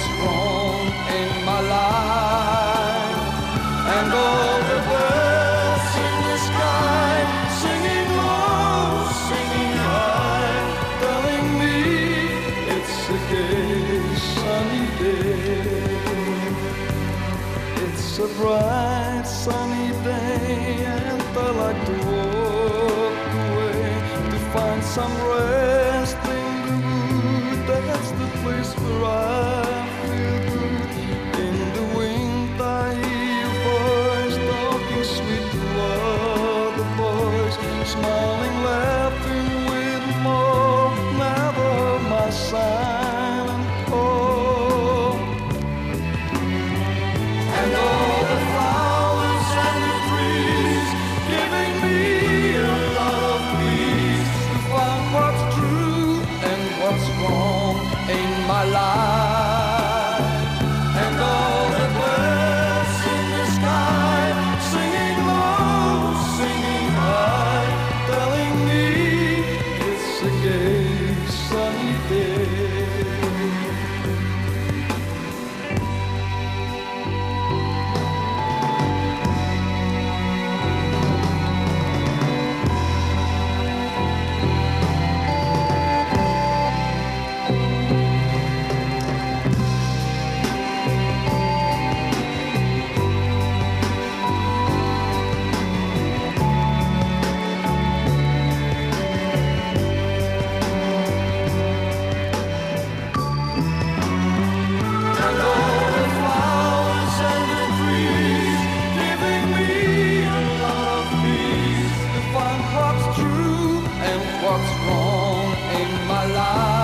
what's wrong in my life. And all the birds in the sky singing low, singing high, telling me it's a gay sunny day. It's a bright sunny day, and I like to walk away to find some rain. What's wrong in my life.